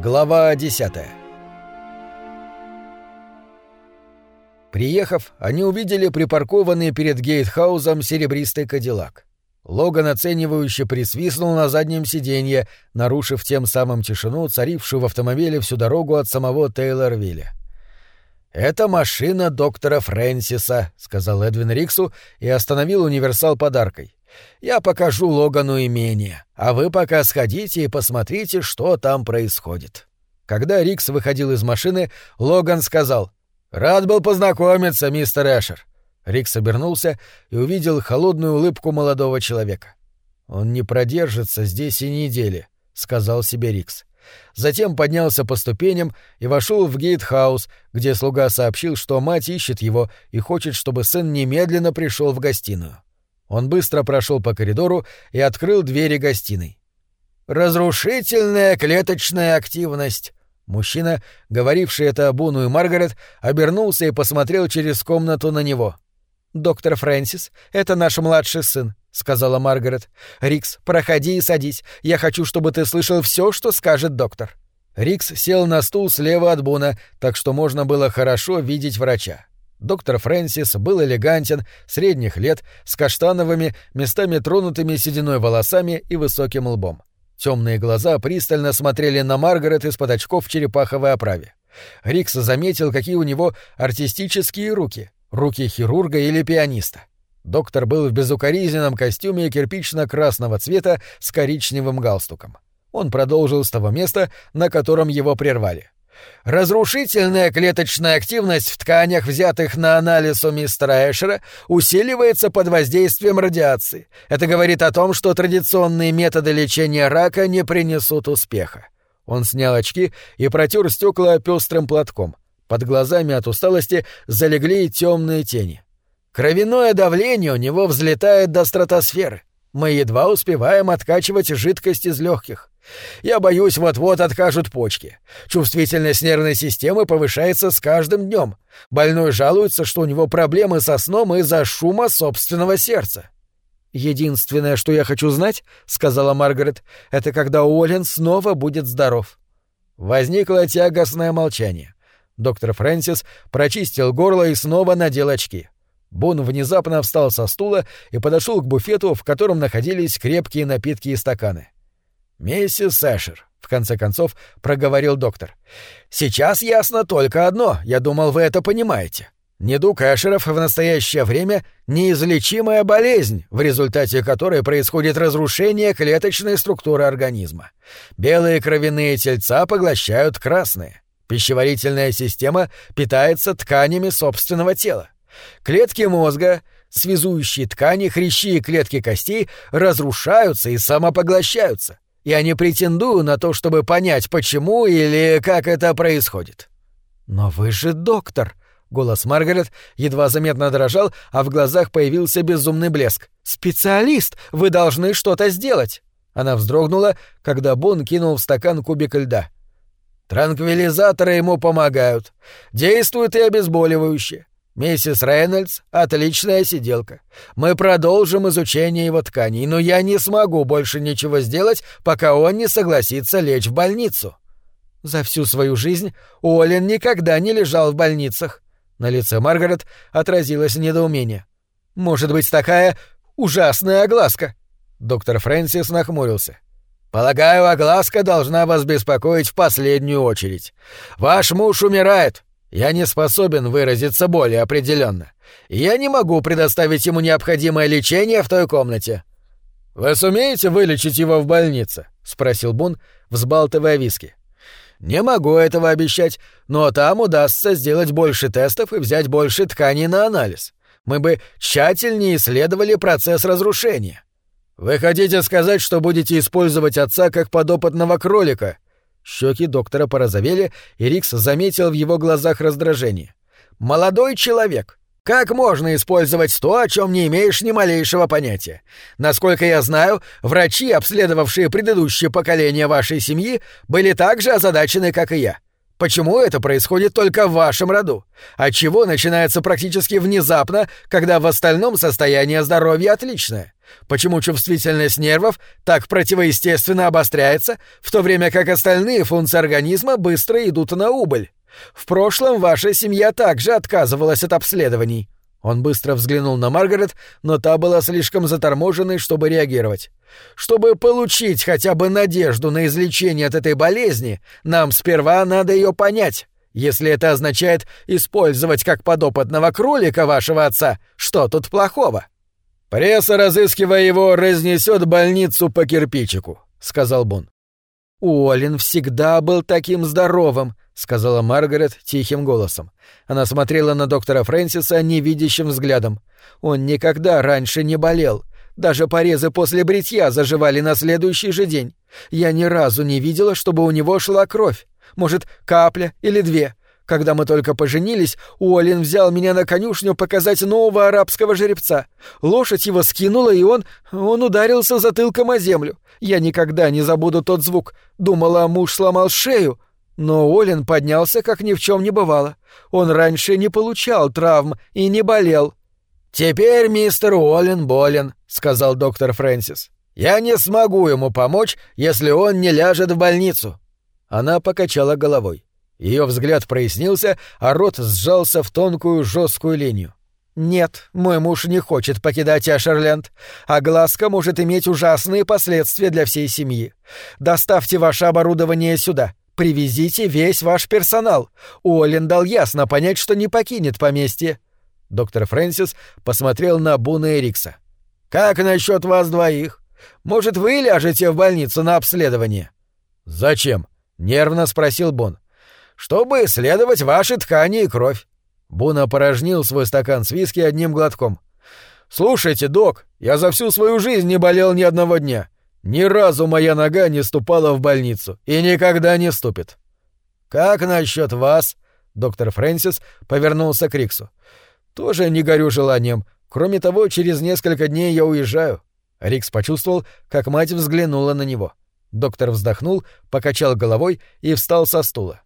Глава 10 Приехав, они увидели припаркованный перед гейтхаузом серебристый кадиллак. Логан оценивающе присвистнул на заднем сиденье, нарушив тем самым тишину, царившую в автомобиле всю дорогу от самого Тейлорвилля. «Это машина доктора Фрэнсиса», — сказал Эдвин Риксу и остановил универсал подаркой. «Я покажу Логану имение, а вы пока сходите и посмотрите, что там происходит». Когда Рикс выходил из машины, Логан сказал «Рад был познакомиться, мистер Эшер». Рикс обернулся и увидел холодную улыбку молодого человека. «Он не продержится здесь и недели», — сказал себе Рикс. Затем поднялся по ступеням и вошел в гейтхаус, где слуга сообщил, что мать ищет его и хочет, чтобы сын немедленно пришел в гостиную. Он быстро прошел по коридору и открыл двери гостиной. «Разрушительная клеточная активность!» Мужчина, говоривший это Буну и Маргарет, обернулся и посмотрел через комнату на него. «Доктор Фрэнсис, это наш младший сын. — сказала Маргарет. «Рикс, проходи и садись. Я хочу, чтобы ты слышал все, что скажет доктор». Рикс сел на стул слева от Буна, так что можно было хорошо видеть врача. Доктор Фрэнсис был элегантен, средних лет, с каштановыми, местами тронутыми сединой волосами и высоким лбом. Темные глаза пристально смотрели на Маргарет из-под очков в черепаховой оправе. Рикс заметил, какие у него артистические руки, руки хирурга или пианиста. Доктор был в безукоризненном костюме кирпично-красного цвета с коричневым галстуком. Он продолжил с того места, на котором его прервали. Разрушительная клеточная активность в тканях, взятых на анализ у мистера Эшера, усиливается под воздействием радиации. Это говорит о том, что традиционные методы лечения рака не принесут успеха. Он снял очки и протер стекла пестрым платком. Под глазами от усталости залегли темные тени. Кровяное давление у него взлетает до стратосферы. Мы едва успеваем откачивать жидкость из легких. Я боюсь, вот-вот откажут почки. Чувствительность нервной системы повышается с каждым днем. Больной жалуется, что у него проблемы со сном из-за шума собственного сердца. «Единственное, что я хочу знать, — сказала Маргарет, — это когда Уоллен снова будет здоров». Возникло тягостное молчание. Доктор Фрэнсис прочистил горло и снова надел очки. Бон внезапно встал со стула и подошел к буфету, в котором находились крепкие напитки и стаканы. «Миссис Сэшер», — в конце концов проговорил доктор, — «сейчас ясно только одно, я думал, вы это понимаете. Недуг Эшеров в настоящее время — неизлечимая болезнь, в результате которой происходит разрушение клеточной структуры организма. Белые кровяные тельца поглощают красные. Пищеварительная система питается тканями собственного тела. Клетки мозга, связующие ткани, хрящи и клетки костей разрушаются и самопоглощаются. Я не претендую на то, чтобы понять, почему или как это происходит. Но вы же доктор. Голос Маргарет едва заметно дрожал, а в глазах появился безумный блеск. «Специалист! Вы должны что-то сделать!» Она вздрогнула, когда Бон кинул в стакан кубик льда. «Транквилизаторы ему помогают. Действуют и обезболивающие. «Миссис Рейнольдс — отличная сиделка. Мы продолжим изучение его тканей, но я не смогу больше ничего сделать, пока он не согласится лечь в больницу». За всю свою жизнь Уоллен никогда не лежал в больницах. На лице Маргарет отразилось недоумение. «Может быть, такая ужасная огласка?» Доктор Фрэнсис нахмурился. «Полагаю, огласка должна вас беспокоить в последнюю очередь. Ваш муж умирает. Я не способен выразиться более определенно. Я не могу предоставить ему необходимое лечение в той комнате. Вы сумеете вылечить его в больнице? спросил Бун, взбалтывая виски. Не могу этого обещать, но там удастся сделать больше тестов и взять больше тканей на анализ. Мы бы тщательнее исследовали процесс разрушения. Вы хотите сказать, что будете использовать отца как подопытного кролика? Щеки доктора порозовели, и Рикс заметил в его глазах раздражение. «Молодой человек! Как можно использовать то, о чем не имеешь ни малейшего понятия? Насколько я знаю, врачи, обследовавшие предыдущее поколение вашей семьи, были так же озадачены, как и я. Почему это происходит только в вашем роду? Отчего начинается практически внезапно, когда в остальном состояние здоровья отличное? Почему чувствительность нервов так противоестественно обостряется, в то время как остальные функции организма быстро идут на убыль? В прошлом ваша семья также отказывалась от обследований. Он быстро взглянул на Маргарет, но та была слишком заторможенной, чтобы реагировать. Чтобы получить хотя бы надежду на излечение от этой болезни, нам сперва надо ее понять. Если это означает использовать как подопытного кролика вашего отца, что тут плохого? Пресса, разыскивая его, разнесет больницу по кирпичику, сказал Бун. Уоллен всегда был таким здоровым, сказала Маргарет тихим голосом. Она смотрела на доктора Фрэнсиса невидящим взглядом. Он никогда раньше не болел. Даже порезы после бритья заживали на следующий же день. Я ни разу не видела, чтобы у него шла кровь. Может, капля или две. Когда мы только поженились, Уоллен взял меня на конюшню показать нового арабского жеребца. Лошадь его скинула, и он... он ударился затылком о землю. Я никогда не забуду тот звук. Думала, муж сломал шею, но Олин поднялся, как ни в чем не бывало. Он раньше не получал травм и не болел. «Теперь мистер Уоллен болен», — сказал доктор Фрэнсис. «Я не смогу ему помочь, если он не ляжет в больницу». Она покачала головой. Ее взгляд прояснился, а рот сжался в тонкую жесткую линию. «Нет, мой муж не хочет покидать Ашерленд, а глазка может иметь ужасные последствия для всей семьи. Доставьте ваше оборудование сюда. Привезите весь ваш персонал. Уоллен дал ясно понять, что не покинет поместье. Доктор Фрэнсис посмотрел на Буна Эрикса. Как насчет вас двоих? Может, вы ляжете в больницу на обследование? Зачем? нервно спросил Бун. Чтобы исследовать ваши ткани и кровь. Бун опорожнил свой стакан с виски одним глотком. «Слушайте, док, я за всю свою жизнь не болел ни одного дня. Ни разу моя нога не ступала в больницу и никогда не ступит. Как насчет вас? Доктор Фрэнсис повернулся к Риксу. Тоже не горю желанием. Кроме того, через несколько дней я уезжаю. Рикс почувствовал, как мать взглянула на него. Доктор вздохнул, покачал головой и встал со стула.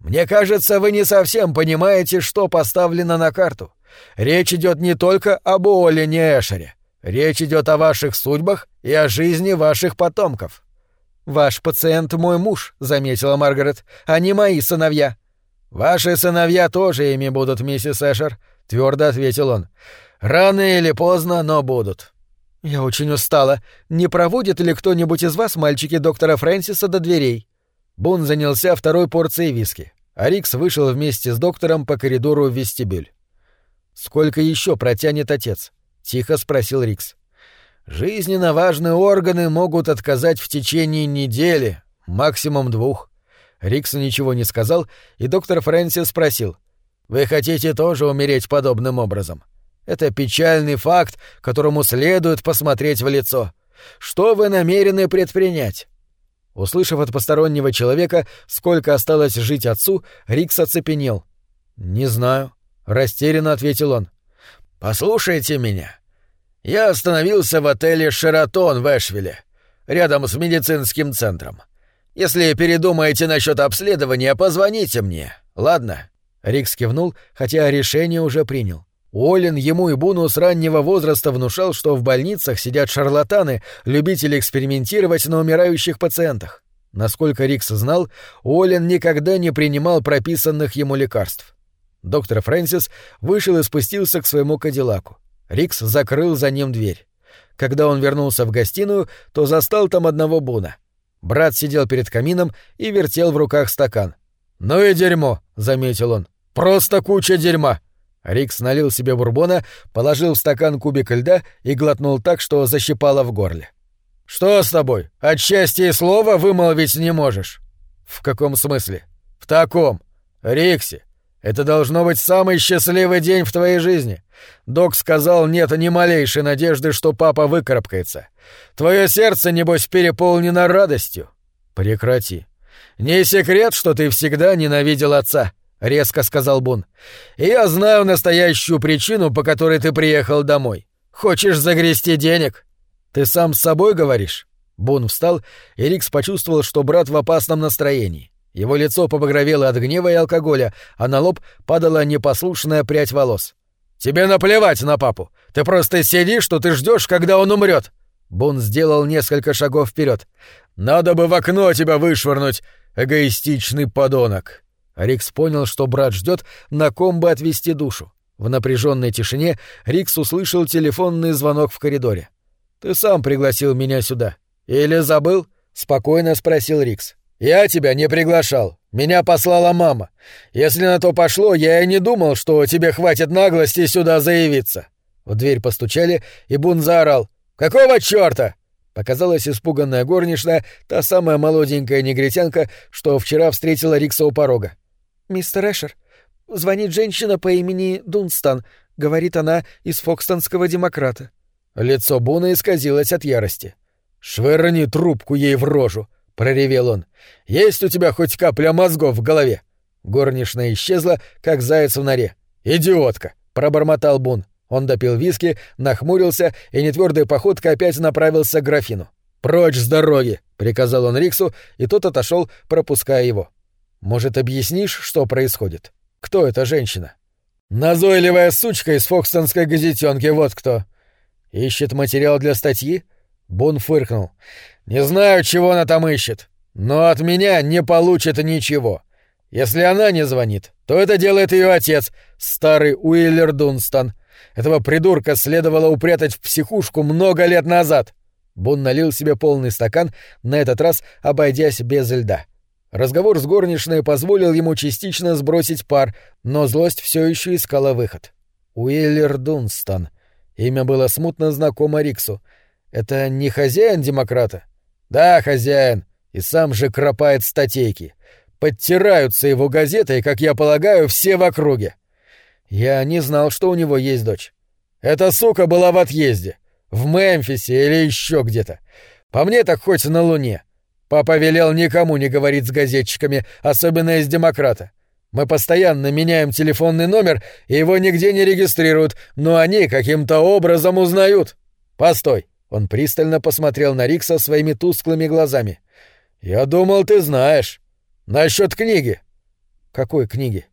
Мне кажется, вы не совсем понимаете, что поставлено на карту. Речь идет не только об Уоллене Эшере. Речь идет о ваших судьбах и о жизни ваших потомков. Ваш пациент мой муж, заметила Маргарет, а не мои сыновья. Ваши сыновья тоже ими будут, миссис Эшер, твердо ответил он. Рано или поздно, но будут. Я очень устала. Не проводит ли кто-нибудь из вас мальчики доктора Фрэнсиса до дверей? Бун занялся второй порцией виски, а Рикс вышел вместе с доктором по коридору в вестибюль. Сколько еще протянет отец? — тихо спросил Рикс. «Жизненно важные органы могут отказать в течение недели, максимум двух». Рикс ничего не сказал, и доктор Фрэнсис спросил. «Вы хотите тоже умереть подобным образом? Это печальный факт, которому следует посмотреть в лицо. Что вы намерены предпринять?» Услышав от постороннего человека, сколько осталось жить отцу, Рикс оцепенел. «Не знаю», — растерянно ответил он. «Послушайте меня. Я остановился в отеле «Шератон» в Эшвилле, рядом с медицинским центром. Если передумаете насчет обследования, позвоните мне, ладно?» Рикс кивнул, хотя решение уже принял. Уоллен ему и Буну с раннего возраста внушал, что в больницах сидят шарлатаны, любители экспериментировать на умирающих пациентах. Насколько Рикс знал, Уоллен никогда не принимал прописанных ему лекарств. Доктор Фрэнсис вышел и спустился к своему кадиллаку. Рикс закрыл за ним дверь. Когда он вернулся в гостиную, то застал там одного Буна. Брат сидел перед камином и вертел в руках стакан. «Ну и дерьмо», — заметил он. «Просто куча дерьма». Рикс налил себе бурбона, положил в стакан кубик льда и глотнул так, что защипало в горле. «Что с тобой? От счастья и слова вымолвить не можешь?» «В каком смысле?» «В таком. Рикси, это должно быть самый счастливый день в твоей жизни. Док сказал, нет ни малейшей надежды, что папа выкарабкается. Твое сердце, небось, переполнено радостью. Прекрати. Не секрет, что ты всегда ненавидел отца, — резко сказал Бун. Я знаю настоящую причину, по которой ты приехал домой. Хочешь загрести денег? Ты сам с собой говоришь? Бун встал, и Рикс почувствовал, что брат в опасном настроении. Его лицо побагровело от гнева и алкоголя, а на лоб падала непослушная прядь волос. «Тебе наплевать на папу! Ты просто сидишь, что ты ждешь, когда он умрет!» Бун сделал несколько шагов вперед. «Надо бы в окно тебя вышвырнуть, эгоистичный подонок!» Рикс понял, что брат ждет, на ком бы отвести душу. В напряженной тишине Рикс услышал телефонный звонок в коридоре. «Ты сам пригласил меня сюда. Или забыл?» — спокойно спросил Рикс. «Я тебя не приглашал. Меня послала мама. Если на то пошло, я и не думал, что тебе хватит наглости сюда заявиться». В дверь постучали, и Бун заорал. «Какого чёрта?» Показалась испуганная горничная, та самая молоденькая негритянка, что вчера встретила Рикса у порога. «Мистер Эшер, звонит женщина по имени Дунстан. Говорит она из Фокстонского демократа». Лицо Буна исказилось от ярости. «Швырни трубку ей в рожу!» — проревел он. «Есть у тебя хоть капля мозгов в голове?» Горничная исчезла, как заяц в норе. «Идиотка!» — пробормотал Бун. Он допил виски, нахмурился и нетвердой походкой опять направился к графину. «Прочь с дороги!» — приказал он Риксу, и тот отошел, пропуская его. «Может, объяснишь, что происходит? Кто эта женщина?» «Назойливая сучка из фокстонской газетенки, вот кто!» «Ищет материал для статьи?» Бун фыркнул. «Не знаю, чего она там ищет, но от меня не получит ничего. Если она не звонит, то это делает ее отец, старый Уиллер Дунстон. Этого придурка следовало упрятать в психушку много лет назад». Бун налил себе полный стакан, на этот раз обойдясь без льда. Разговор с горничной позволил ему частично сбросить пар, но злость все еще искала выход. Уиллер Дунстон. Имя было смутно знакомо Риксу — это не хозяин демократа? Да, хозяин. И сам же кропает статейки. Подтираются его газетой, как я полагаю, все в округе. Я не знал, что у него есть дочь. Эта сука была в отъезде. В Мемфисе или еще где-то. По мне так хоть на Луне. Папа велел никому не говорить с газетчиками, особенно из демократа. Мы постоянно меняем телефонный номер, и его нигде не регистрируют, но они каким-то образом узнают. Постой. Он пристально посмотрел на Рикса своими тусклыми глазами. «Я думал, ты знаешь. Насчет книги». «Какой книги?»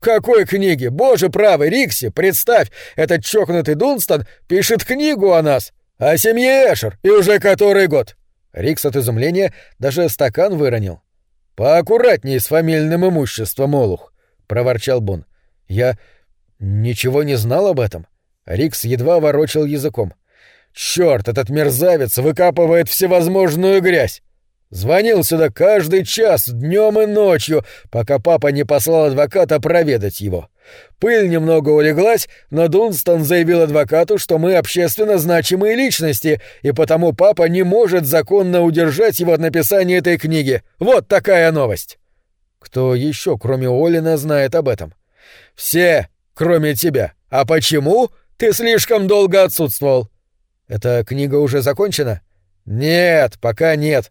«Какой книги? Боже правый, Рикси, представь, этот чокнутый Дунстон пишет книгу о нас, о семье Эшер, и уже который год». Рикс от изумления даже стакан выронил. «Поаккуратней с фамильным имуществом, Олух», — проворчал Бун. «Я ничего не знал об этом». Рикс едва ворочал языком. Черт, этот мерзавец выкапывает всевозможную грязь. Звонил сюда каждый час, днем и ночью, пока папа не послал адвоката проведать его. Пыль немного улеглась, но Дунстон заявил адвокату, что мы общественно значимые личности, и потому папа не может законно удержать его от написания этой книги. Вот такая новость. Кто еще, кроме Олина, знает об этом? Все, кроме тебя. А почему? Ты слишком долго отсутствовал. Эта книга уже закончена? Нет, пока нет.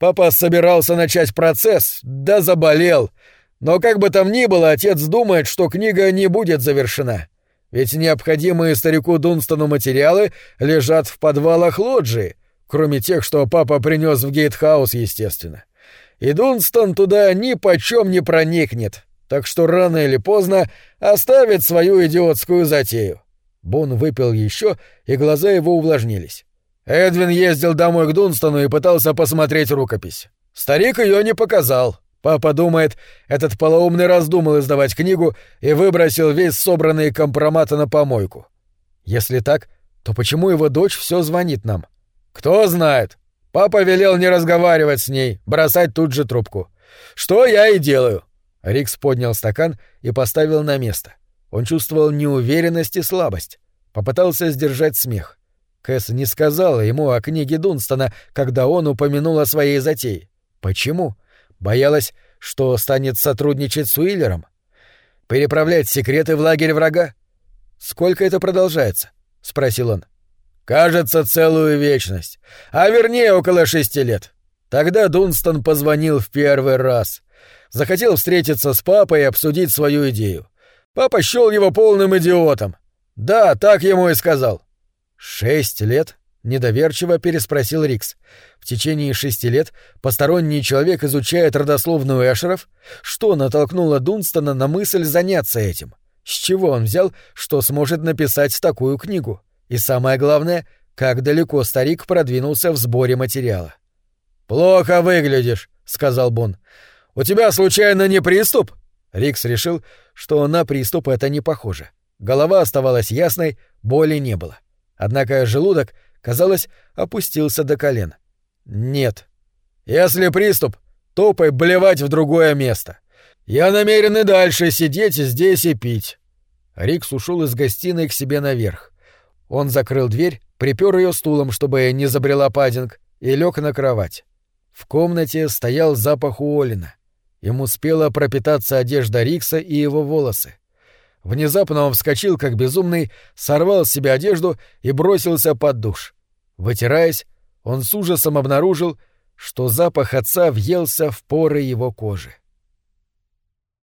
Папа собирался начать процесс, да заболел. Но как бы там ни было, отец думает, что книга не будет завершена. Ведь необходимые старику Дунстону материалы лежат в подвалах лоджии, кроме тех, что папа принес в гейтхаус, естественно. И Дунстон туда ни почем не проникнет, так что рано или поздно оставит свою идиотскую затею. Бон выпил еще, и глаза его увлажнились. Эдвин ездил домой к Дунстону и пытался посмотреть рукопись. Старик ее не показал. Папа думает, этот полоумный раздумал издавать книгу и выбросил весь собранный компромат на помойку. Если так, то почему его дочь все звонит нам? Кто знает. Папа велел не разговаривать с ней, бросать тут же трубку. Что я и делаю. Рикс поднял стакан и поставил на место. Он чувствовал неуверенность и слабость. Попытался сдержать смех. Кэс не сказала ему о книге Дунстона, когда он упомянул о своей затее. Почему? Боялась, что станет сотрудничать с Уиллером? Переправлять секреты в лагерь врага? Сколько это продолжается? — спросил он. «Кажется, целую вечность. А вернее, около шести лет. Тогда Дунстон позвонил в первый раз. Захотел встретиться с папой и обсудить свою идею. Папа счел его полным идиотом. Да, так ему и сказал. Шесть лет? — недоверчиво переспросил Рикс. «В течение шести лет посторонний человек изучает родословную Эшеров? Что натолкнуло Дунстона на мысль заняться этим? С чего он взял, что сможет написать такую книгу? И самое главное, как далеко старик продвинулся в сборе материала?» «Плохо выглядишь», — сказал Бон. «У тебя случайно не приступ?» Рикс решил, что на приступ это не похоже. Голова оставалась ясной, боли не было. Однако желудок, казалось, опустился до колен. «Нет. Если приступ, топай блевать в другое место. Я намерен и дальше сидеть здесь и пить». Рикс ушел из гостиной к себе наверх. Он закрыл дверь, припер ее стулом, чтобы не забрела Паддинг, и лег на кровать. В комнате стоял запах Уоллина. Ему успела пропитаться одежда Рикса и его волосы. Внезапно он вскочил, как безумный, сорвал с себя одежду и бросился под душ. Вытираясь, он с ужасом обнаружил, что запах отца въелся в поры его кожи.